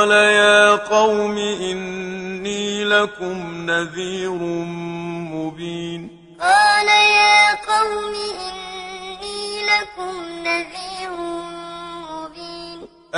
قال يا قوم إني لكم نذير مبين قال يا قوم إني لكم نذير